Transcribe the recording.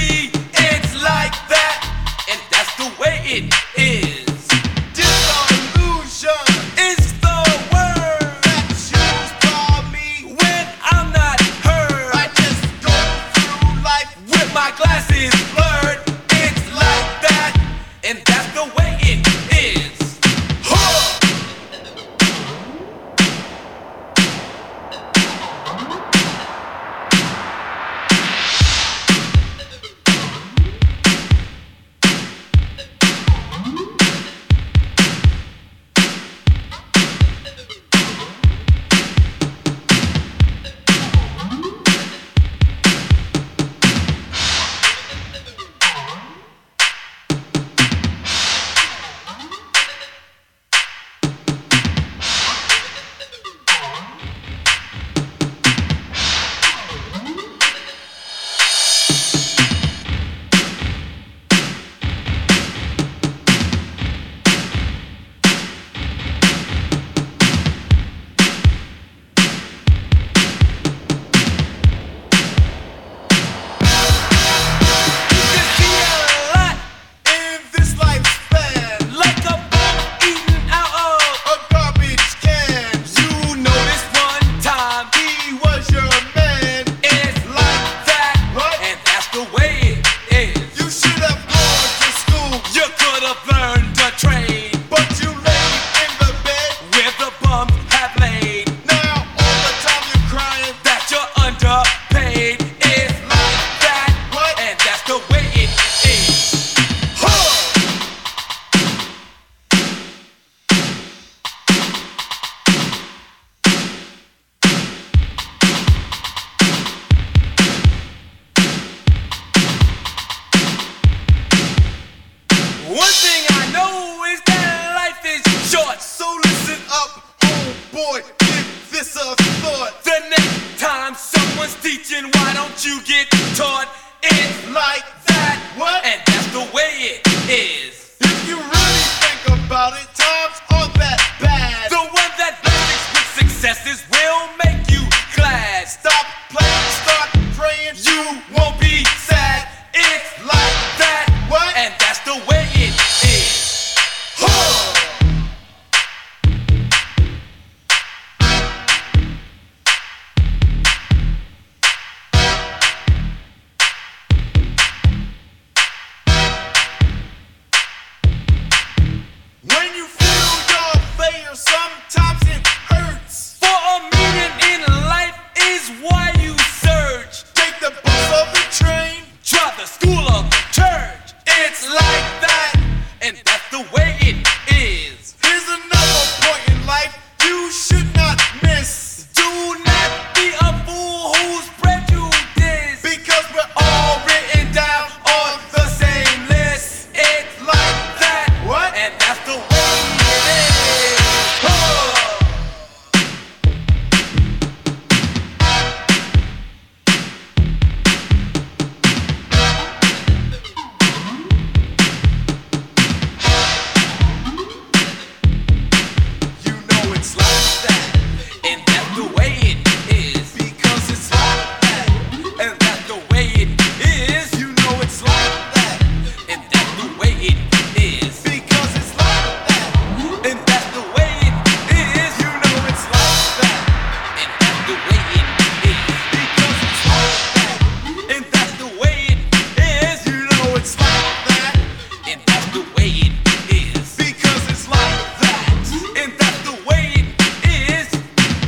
it's like that, and that's the way it is. Sometimes it hurts. For a in life is why you. Take the bus or the train. Try the school.